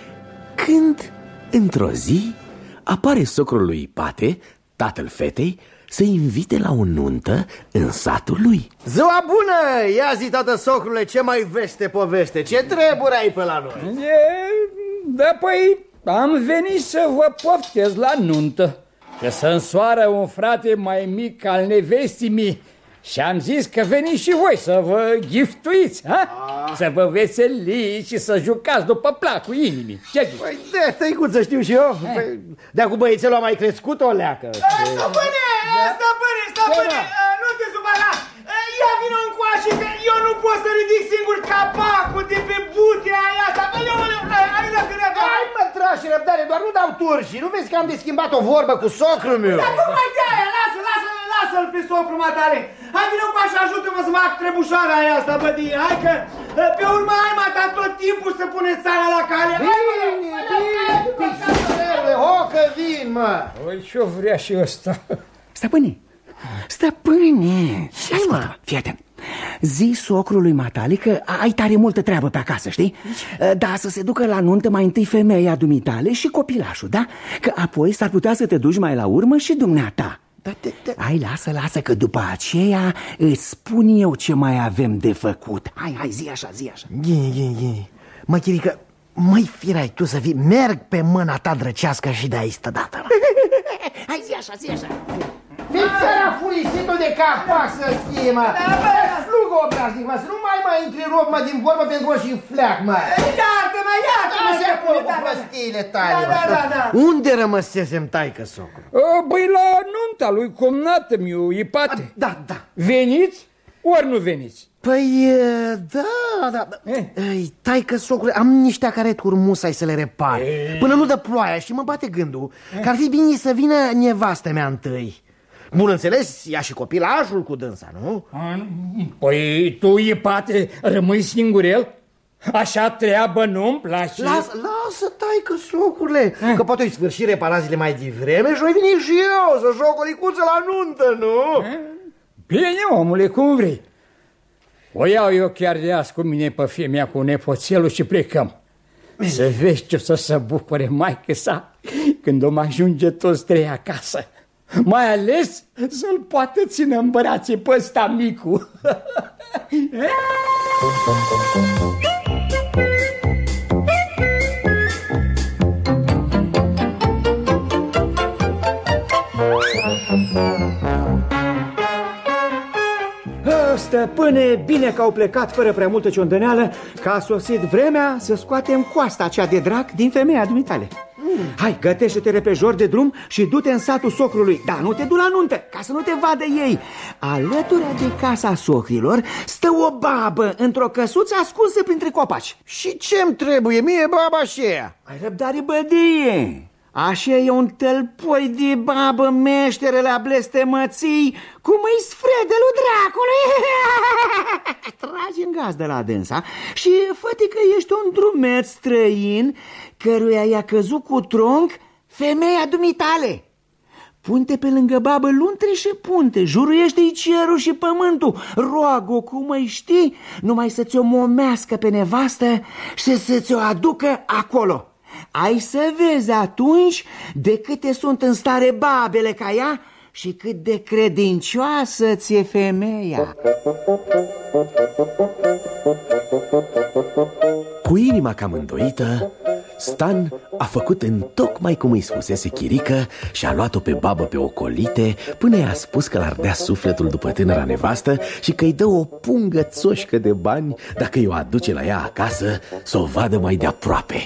când, într-o zi, apare socrul lui Pate, tatăl fetei, să invite la o nuntă în satul lui. Ziua bună! Ia zi, tată socrule, ce mai veste poveste? Ce treburi ai pe la noi? E, da, păi am venit să vă poftez la nuntă. Că să însoară un frate mai mic al nevestii mii și am zis că veniți și voi să vă giftuiți, ha? Ah. Să vă veseliți și să jucați după placul inimii. Ce zici? Păi de, tăicuță știu și eu. Păi, de acum băiețelul a mai crescut o leacă. Stăpâne, stăpâne, stăpâne, nu te supăra. Ia vină în coașă că eu nu pot să ridic singur capacul de pe butea aia asta. Păi eu, hai la Hai mă, trași răbdare, doar nu dau turși. Nu vezi că am de schimbat o vorbă cu socrul meu? Dar nu mai de aia, lasă, lasă, lasă-l pe socrul matale. Hai vină cu așa, ajută-mă să fac trebușoara aia asta, bădie. Hai că pe urmă ai mata tot timpul să pune țara la cale. Bine, bine, o că vin, mă. Oi, ce-o vrea și ăsta? Stăpâne, Stăpâne Ce mă? Fii atent Zi socrului matale că ai tare multă treabă pe acasă, știi? Da, să se ducă la nuntă mai întâi femeia dumitale și copilașul, da? Că apoi s-ar putea să te duci mai la urmă și dumneata da, da, da. Hai, lasă, lasă, că după aceea îți spun eu ce mai avem de făcut. Hai, hai, zi așa, zi așa. Ghini, ghini, ghini Mă, Chirică, măi firai tu să vii Merg pe mâna ta drăcească și de aici dată *laughs* Hai, zi așa, zi așa Fițara furisitul de capac să știe, mă! Slugă obraznic, mă, să nu mai mai intri rob, mă, din vorbă pentru o și fleac, mă! Iartă-mă, iartă-mă! Așa acolo cu prostiile tale, Da, da, da, da. Unde rămăsesem taică socru? Băi, la nunta lui cumnată miu, Ipate. Da, da. Veniți ori nu veniți? Păi, e, da, da, da. Ei, taică socru, am niște acareturi musai să le repar Până nu dă ploaia și mă bate gândul Că ar fi bine să vină nevastă mea întâi Bun înțeles, ia și copilajul cu dânsa, nu? Păi tu, Ipate, rămâi singur el? Așa treabă nu-mi place? Lasă, lasă, taică, socurile, că poate îi sfârși reparațiile mai devreme și voi veni și eu să joc o licuță la nuntă, nu? Bine, omule, cum vrei. O iau eu chiar de azi cu mine pe fie mea cu nepoțelul și plecăm. Să vezi ce o să se bucure maică sa când o mai ajunge toți trei acasă. Mai ales să-l poată ține în brațe pe ăsta micu. Stăpâne, bine că au plecat fără prea multă ciondăneală Că a sosit vremea să scoatem coasta aceea de drac din femeia dumitale mm. Hai, gătește-te repejor de drum și du-te în satul socrului. Da, nu te du la nuntă, ca să nu te vadă ei. Alături de casa socrilor stă o babă într-o căsuță ascunsă printre copaci. Și ce-mi trebuie mie baba aceea? Ai răbdare bădie. Așa e un tălpoi de babă meșteră la blestemății Cum îi sfrede lui dracului *laughs* Tragi în gaz de la dânsa Și fă că ești un drumeț străin Căruia i-a căzut cu tronc femeia dumitale Punte pe lângă babă luntre și punte, juruiește-i cerul și pământul, roagă cum îi știi, numai să ți-o momească pe nevastă și să ți-o aducă acolo. Ai să vezi atunci de câte sunt în stare babele ca ea și cât de credincioasă ți-e femeia. Cu inima cam îndoită, Stan a făcut în tocmai cum îi spusese Chirică și a luat-o pe babă pe ocolite până i-a spus că l-ar dea sufletul după tânăra nevastă și că îi dă o pungă țoșcă de bani dacă i-o aduce la ea acasă să o vadă mai de aproape.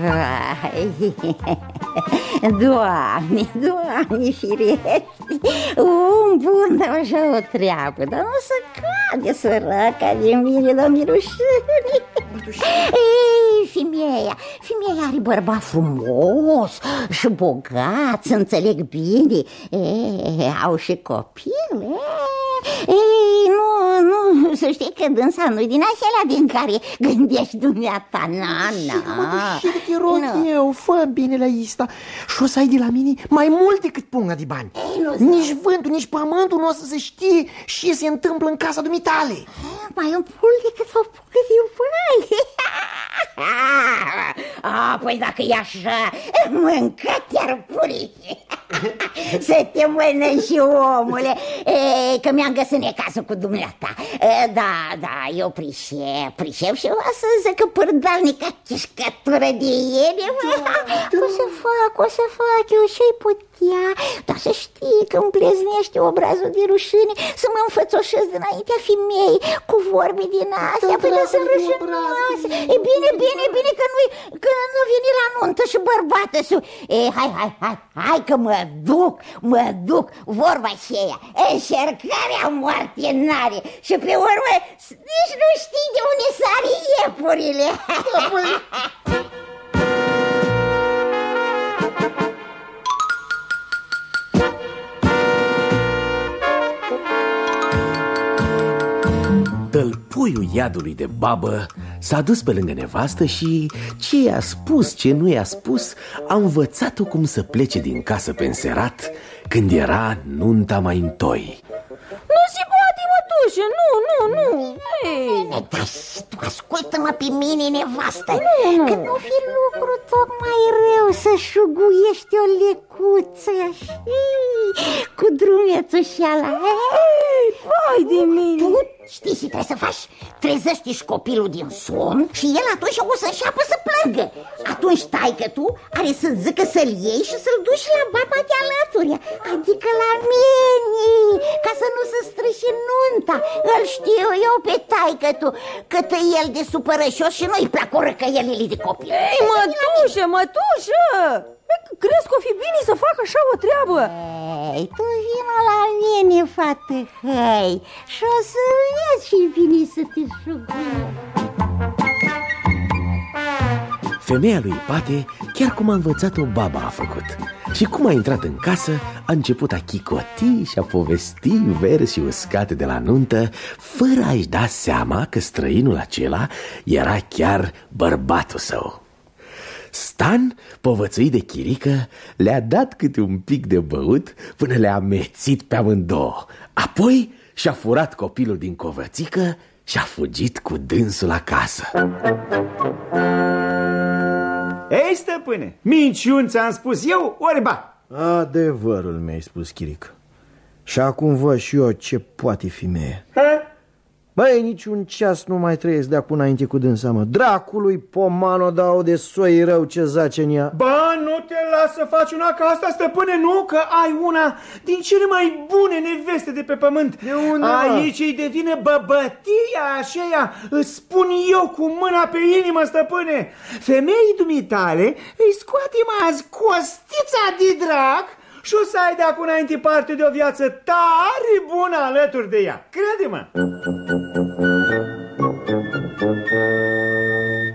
Vai, *laughs* Doamne, Doamne firești, un bun de așa o treabă, dar nu să cade săraca de mine, dar mirușâni. Ei, femeia, femeia are bărbat frumos și bogat, să înțeleg bine, Ei, au și copil, Ei, nu, nu, să știi că dânsa nu-i din acelea din care gândești dumneata, na, na. Și te rog no. eu, fă bine la ista și o să ai de la mine mai mult decât punga de bani. Ei, nu nici vântul, nici pământul nu o să se știe ce se întâmplă în casa dumitale. Mai un pul decât o pungă de bani. A, păi dacă e așa, mâncă chiar purii. *laughs* Să te mănânci și omule e, Că mi-am găsit necazul cu dumneata e, Da, da, eu pricep Pricep și o să zic că pârdalnica Chișcătură de ele *laughs* O să fac, o să fac eu și-i putea Dar să știi că îmi pleznește obrazul de rușine Să mă înfățoșesc dinaintea femei Cu vorbe din astea Păi da sunt rușinoase E bine, bine, bine că nu că nu vine la nuntă și bărbată E, hai, hai, hai, hai că mă duc, mă duc, vorba aceea, încercarea moarte n-are și pe urmă nici nu știi de unde sar iepurile. *laughs* Tălpuiul iadului de babă s-a dus pe lângă nevastă și ce i-a spus, ce nu i-a spus, a învățat-o cum să plece din casă pe înserat când era nunta mai întoi. Nu se poate, mătușă, nu, nu, nu Ei. Da, tu ascultă-mă pe mine, nevastă. Nu, nu. Că nu fi lucru tocmai rău să șuguiești o lecuță așa Cu drumețușeala Vai de mine. Tu știi ce trebuie să faci? Trezești copilul din somn și el atunci o să înceapă să plângă. Atunci taică tu are să zică să-l iei și să-l duci la baba de alături. Adică la mine, ca să nu se strice nunta. Îl știu eu pe taică tu Cât e el de supărășos și nu-i plac orăcăielile de copil. Ei, mătușă, mătușă Crezi că o fi bine să fac așa o treabă? Ei, tu vină la mine, fată, hai Și o să vezi și bine să te șugui Femeia lui Pate, chiar cum a învățat-o baba a făcut Și cum a intrat în casă, a început a chicoti și a povesti versi uscate de la nuntă Fără a-și da seama că străinul acela era chiar bărbatul său. Stan, povățuit de chirică, le-a dat câte un pic de băut până le-a amețit pe amândouă. Apoi și-a furat copilul din covățică și a fugit cu dânsul acasă Ei, stăpâne, minciuni ți-am spus eu, ori ba. Adevărul mi-ai spus, Chiric. Și acum văd și eu ce poate fi meie Băi, niciun ceas nu mai trăiesc de acum înainte cu dânsa, mă. Dracului pomano dau de soi rău ce zace în ea. Ba, nu te las să faci una ca asta, stăpâne, nu, că ai una din cele mai bune neveste de pe pământ. De unde, mă? Aici îi devine băbătia aceea, îți spun eu cu mâna pe inimă, stăpâne. Femeii dumitale îi scoatem azi costița de drac și o să ai de acum înainte parte de o viață tare bună alături de ea. Crede-mă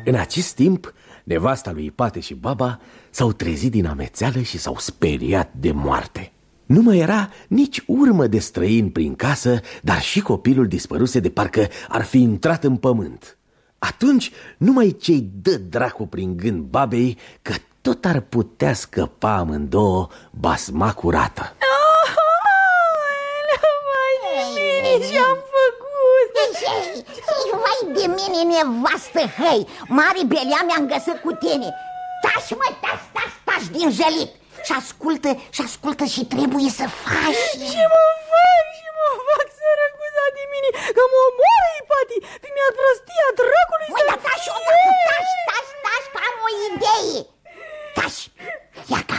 În acest timp, nevasta lui Ipate și baba s-au trezit din amețeală și s-au speriat de moarte. Nu mai era nici urmă de străin prin casă, dar și copilul dispăruse de parcă ar fi intrat în pământ. Atunci numai cei dă dracu prin gând babei că tot ar putea scăpa amândouă basma curată. Vai de mine, ce-am făcut? Vai de mine, nevastă, hăi Mare belea mi-am găsit cu tine. Taci, mă, taci, taci, taci din jălit Și ascultă, și ascultă și trebuie să faci. Ce mă fac, ce mă fac, sărăcuța de mine? Că mă omoară, Ipati Fi mi-a prostia dracului Măi, să dar taci, o, fie. taci, taci, taci, că am o idee. Taci, ia ca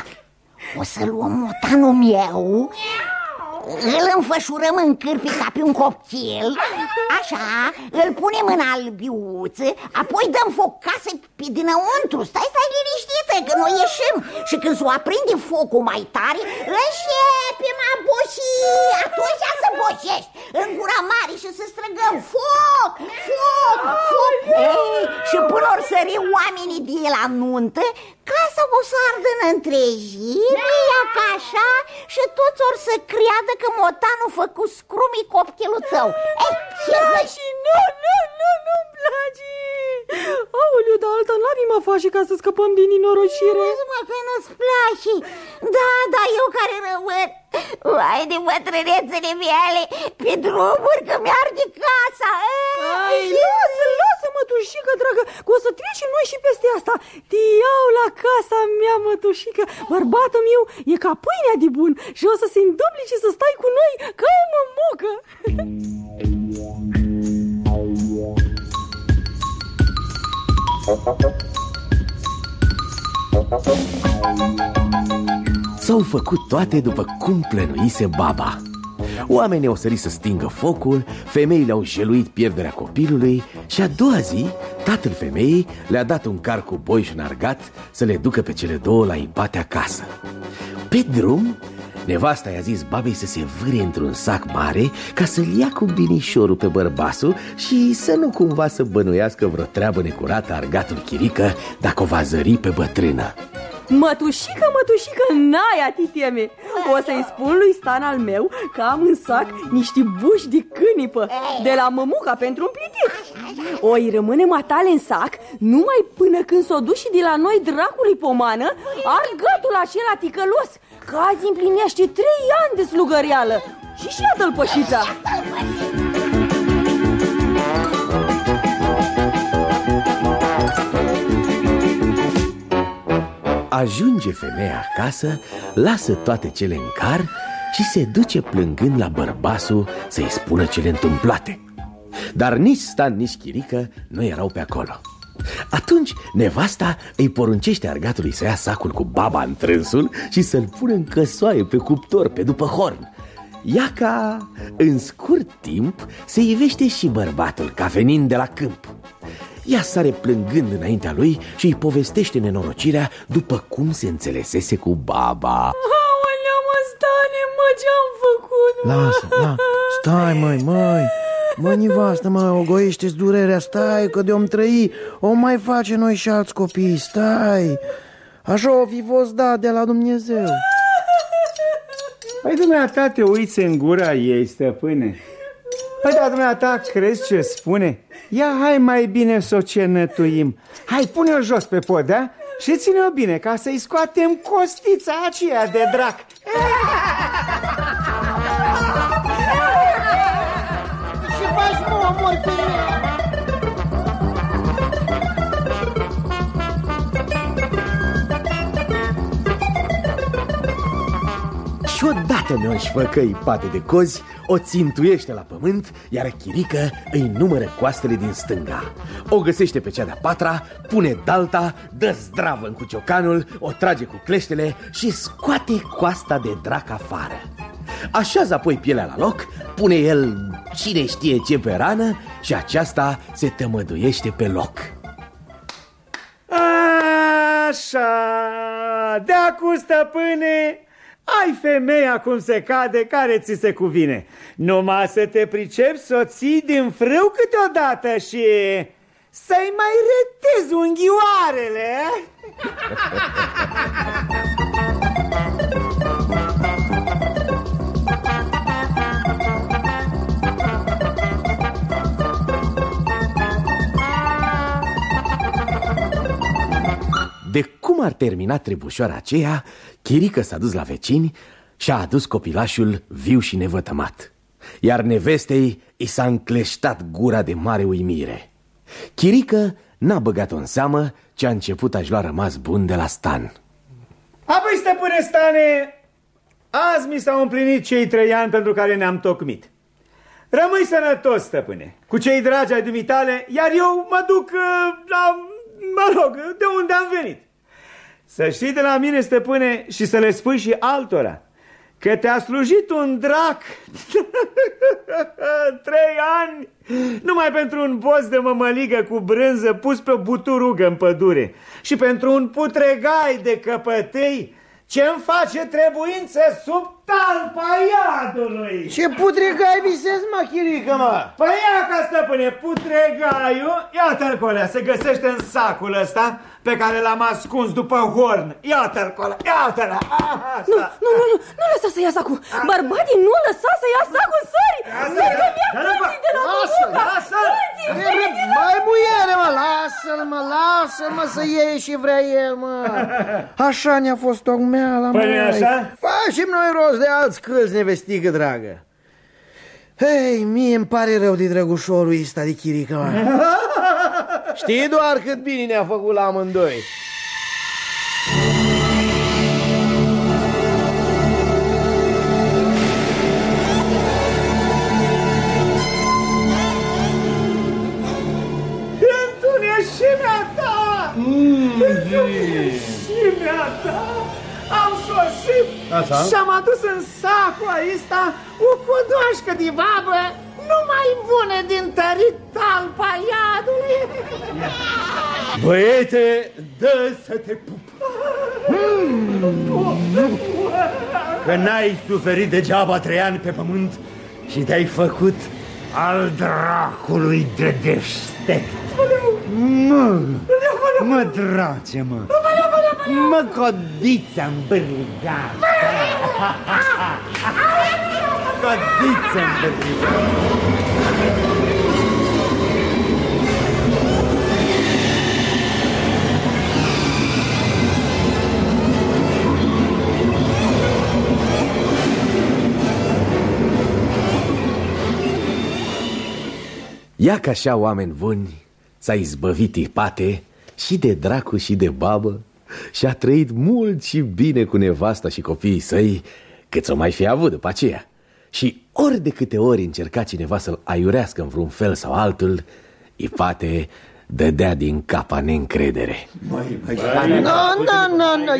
O să luăm motanul meu îl înfășurăm în cârpi ca pe un copil. Așa, îl punem în albiuță Apoi dăm foc casă pe dinăuntru. Stai, stai liniștită că noi ieșim. Și când s-o aprinde focul mai tare Începem a boși. Atunci să boșești. În gura mare și să străgăm Foc, foc, foc. Ei, Și până or sări oamenii de la nuntă Casa o să ardă în întregime? Ia ca așa Și toți or să creadă că motanul făcu scrumii copchilul tău Ei, ce zici? Și nu, nu, nu, nu-mi place Aoleu, dar alta n mă face ca să scăpăm din nenorocire. Vezi, mă, că nu-ți place. Da, da, eu care rămân Vai de bătrânețele mele Pe drumuri că mi-arde casa Ai, lasă, lasă, mătușică, dragă, că o să trecem noi și peste asta. Te iau la casa mea, mătușică. Bărbatul meu e ca pâinea de bun Și o să se înduble și să stai cu noi ca o mămocă *laughs* S-au făcut toate după cum plănuise baba Oamenii au sărit să stingă focul, femeile au jeluit pierderea copilului și a doua zi, tatăl femeii le-a dat un car cu boi și un argat să le ducă pe cele două la Ipate acasă. Pe drum, nevasta i-a zis babei să se vâre într-un sac mare ca să-l ia cu binișorul pe bărbasul și să nu cumva să bănuiască vreo treabă necurată argatul chirică dacă o va zări pe bătrână. Mătușică, mătușică, n-ai atiteme. O să-i spun lui Stan al meu că am în sac niște buși de cânipă De la mămuca pentru împlitit O îi rămâne matale în sac Numai până când s-o duci și de la noi dracului pomană Argătul acela ticălos că azi împlinește trei ani de slugăreală. Și și iată-l Ajunge femeia acasă, lasă toate cele în car și se duce plângând la bărbasul să-i spună cele întâmplate. Dar nici Stan, nici Chirică nu erau pe acolo. Atunci nevasta îi poruncește argatului să ia sacul cu baba în trânsul și să-l pună în căsoaie pe cuptor, pe după horn. Iaca, în scurt timp, se ivește și bărbatul ca venind de la câmp ea sare plângând înaintea lui și îi povestește nenorocirea după cum se înțelesese cu baba. Aolea, mă, stane, mă, ce-am făcut, mă? Lasă, la, stai, măi, măi. Mă, nivastă, mă, ogoiește-ți durerea, stai că de-om trăi O mai face noi și alți copii, stai. Așa o fi fost dat de la Dumnezeu. Păi dumneata te uiți în gura ei, stăpâne Păi da, dumneata, crezi ce spune? Ia, hai mai bine să o cenătuim Hai, pune-o jos pe pod, da? Și ține-o bine ca să-i scoatem costița aceea de drac *laughs* Și odată ne înșfăcăi pate de cozi, o țintuiește la pământ, iar Chirică îi numără coastele din stânga. O găsește pe cea de-a patra, pune dalta, dă zdravă cu ciocanul, o trage cu cleștele și scoate coasta de drac afară. Așează apoi pielea la loc, pune el cine știe ce pe rană și aceasta se tămăduiește pe loc. Așa, de acum, stăpâne, ai femeia cum se cade, care ți se cuvine. Numai să te pricepi să o ții din frâu câteodată și să-i mai retezi unghioarele. *laughs* De cum ar termina trebușoara aceea, Chirică s-a dus la vecini și a adus copilașul viu și nevătămat. Iar nevestei i s-a încleștat gura de mare uimire. Chirică n-a băgat-o în seamă ce a început a-și lua rămas bun de la Stan. Apoi, stăpâne Stane, azi mi s-au împlinit cei trei ani pentru care ne-am tocmit. Rămâi sănătos, stăpâne, cu cei dragi ai dumitale, iar eu mă duc uh, la, mă rog, de unde am venit. Să știi de la mine, stăpâne, și să le spui și altora, că te-a slujit un drac *laughs* trei ani numai pentru un boz de mămăligă cu brânză pus pe o buturugă în pădure și pentru un putregai de căpătei ce-mi face trebuință sub talpa iadului. Ce putregai visezi, mă, chirică, mă? Păi ia ca stăpâne, putregaiul, iată-l colea, se găsește în sacul ăsta pe care l-am ascuns după horn. Iată-l colea, iată-l. Nu, nu, nu, nu, nu lăsa să ia sacul. Bărbatii, nu lăsa să ia sacul, sări. Sări că mi-a părții de la Lasă-l, lasă-l. Mai muiere, mă, lasă-l, mă, lasă-l, mă, să iei și vrea el, mă. *laughs* Așa ne-a fost tocmeala, mă. Păi așa? Facem noi rost de alți câți, nevestigă dragă. Hei, mie îmi pare rău de drăgușorul ăsta de chirică, mă. *laughs* Știi doar cât bine ne-a făcut la amândoi. Am sosit Așa. și am adus în sacul ăsta o codoașcă de babă numai bună din tărit talpa iadului. Băiete, dă să te pup. Că n-ai suferit degeaba trei ani pe pământ și te-ai făcut al dracului de deștept. Mă, mă, drace, mă. Mă, codița-n bârga *laughs* Codița-n bârga Ia ca așa oameni buni S-a izbăvit Ipate și de dracu și de babă Și a trăit mult și bine cu nevasta și copiii săi Cât să mai fi avut după aceea. Și ori de câte ori încerca cineva să-l aiurească în vreun fel sau altul Ipate dădea din capa neîncredere. Nu, nu, nu, nu,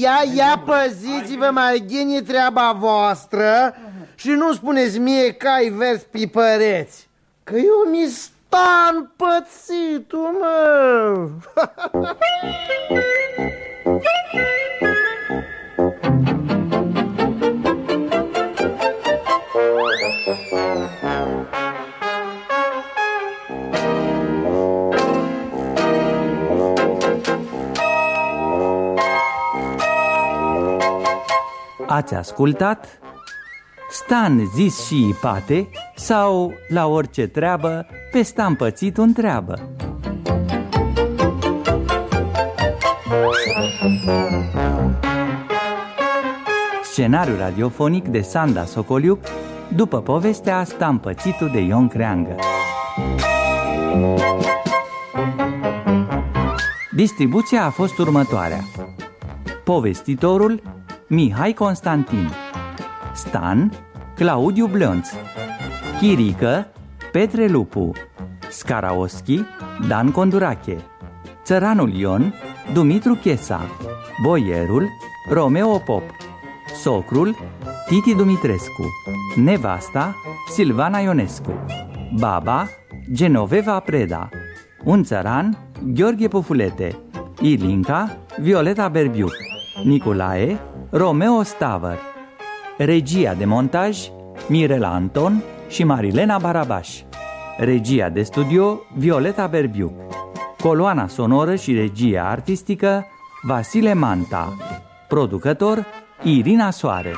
ia, ia păziți-vă mai genie treaba voastră Și nu spuneți mie că ai vers pipăreți Că eu mi stan pățitul, mă Ați ascultat Stan zis și Ipate sau la orice treabă pe Stan pățit întreabă. Scenariu radiofonic de Sanda Socoliuc după povestea Stan pățitul de Ion Creangă. Distribuția a fost următoarea. Povestitorul Mihai Constantin Stan Claudiu Blănț Chirică Petre Lupu Scaraoschi Dan Condurache Țăranul Ion Dumitru Chesa Boierul Romeo Pop Socrul Titi Dumitrescu Nevasta Silvana Ionescu Baba Genoveva Preda Un țăran Gheorghe Pufulete Ilinca Violeta Berbiuc Nicolae Romeo Stavăr Regia de montaj Mirela Anton și Marilena Barabaș. Regia de studio Violeta Berbiuc. Coloana sonoră și regia artistică Vasile Manta. Producător Irina Soare